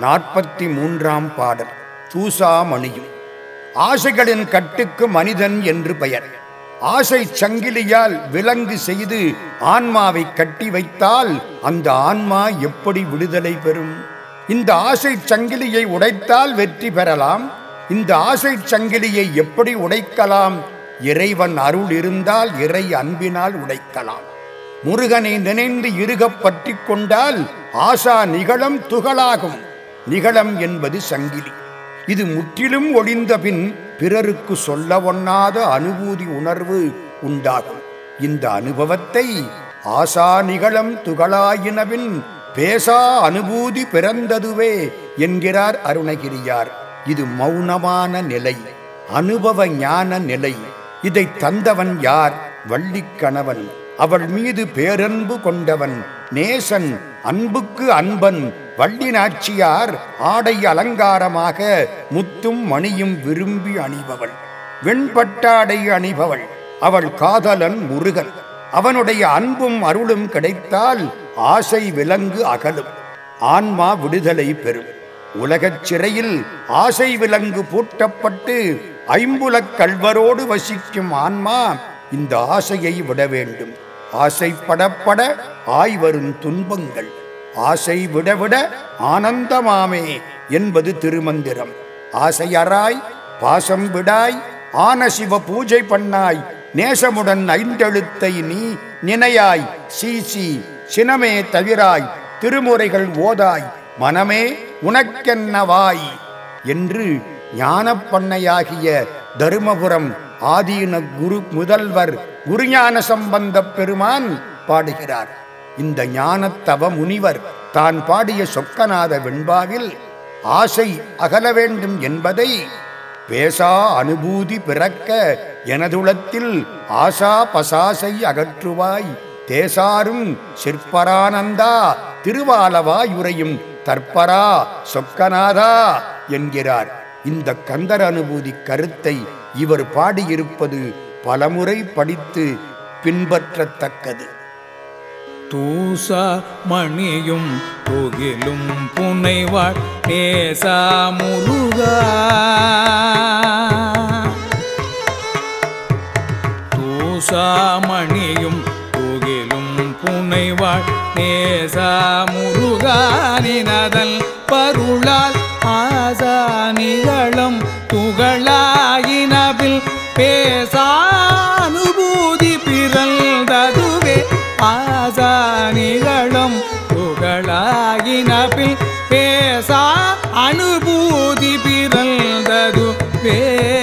நாற்பத்தி மூன்றாம் பாடல் தூசாமணியும் ஆசைகளின் கட்டுக்கு மனிதன் என்று பெயர். ஆசை சங்கிலியால் விலங்கு செய்து ஆன்மாவை கட்டி வைத்தால் அந்த ஆன்மா எப்படி விடுதலை பெறும்? இந்த ஆசை சங்கிலியை உடைத்தால் வெற்றி பெறலாம். இந்த ஆசை சங்கிலியை எப்படி உடைக்கலாம்? இறைவன் அருள் இருந்தால் இறை அன்பினால் உடைக்கலாம். முருகனை நினைந்து இருகப் பற்றி கொண்டால் ஆசா நிகழம் துகளாகும். நிகழம் என்பது சங்கிலி. இது முற்றிலும் ஒளிந்த பின் பிறருக்கு சொல்ல ஒண்ணாத அனுபூதி உணர்வு உண்டாகும். இந்த அனுபவத்தை ஆசா நிகழம் துகளாயினவின் பேசா அனுபூதி பிறந்ததுவே என்கிறார் அருணகிரியார். இது மௌனமான நிலை அனுபவ ஞான நிலை. இதை தந்தவன் யார்? வள்ளிக்கணவன் அவள் மீது பேரன்பு கொண்டவன். நேசன் அன்புக்கு அன்பன். வள்ளி நாச்சியார் ஆடை அலங்காரமாக முத்தும் மணியும் விரும்பி அணிபவள். வெண்பட்டாடை அணிபவள். அவள் காதலன் முருகன். அவனுடைய அன்பும் அருளும் கிடைத்தால் ஆசை விலங்கு அகலும். ஆன்மா விடுதலை பெறும். உலகச் சிறையில் ஆசை விலங்கு பூட்டப்பட்டு ஐம்புலக் கல்வரோடு வசிக்கும் ஆன்மா இந்த ஆசையை விட வேண்டும். ஆசைப்படப்பட ஆய்வரும் துன்பங்கள். ஆசை விடவிட ஆனந்தமாமே என்பது திருமந்திரம். ஆசையராய் பாசம் விடாய் ஆன சிவ பூஜை பண்ணாய் நேசமுடன் ஐந்தெழுத்தை நீ நினையாய் சீசி சினமே தவிராய் திருமுறைகள் ஓதாய் மனமே உனக்கென்னவாய் என்று ஞானப்பண்ணையாகிய தருமபுரம் ஆதீன குரு முதல்வர் குருஞான சம்பந்தப் பெருமான் பாடுகிறார். இந்த ஞானத்தவ முனிவர் தான் பாடிய சொக்கநாத வெண்பாவில் ஆசை அகல வேண்டும் என்பதை பேசா அனுபூதி பிறக்க எனதுளத்தில் ஆசா பசாசை அகற்றுவாய். தேசாரும் சிற்பரானந்தா திருவாலவாயுரையும் தற்பரா சொக்கநாதா என்கிறார். இந்த கந்தர் அனுபூதி கருத்தை இவர் பாடியிருப்பது பலமுறை படித்து பின்பற்றத்தக்கது. தூச மணியும் தொகிலும் புனைவாள். நேசா முருகா. தூசா மணியும் துகிலும் புனைவாள். நேசா முருகானினதல் பருளால். ஆசா நிகழும் துகளாயினபில் பேசா ஆகினபில் பேசா அனுபூதி பிறந்தது. பே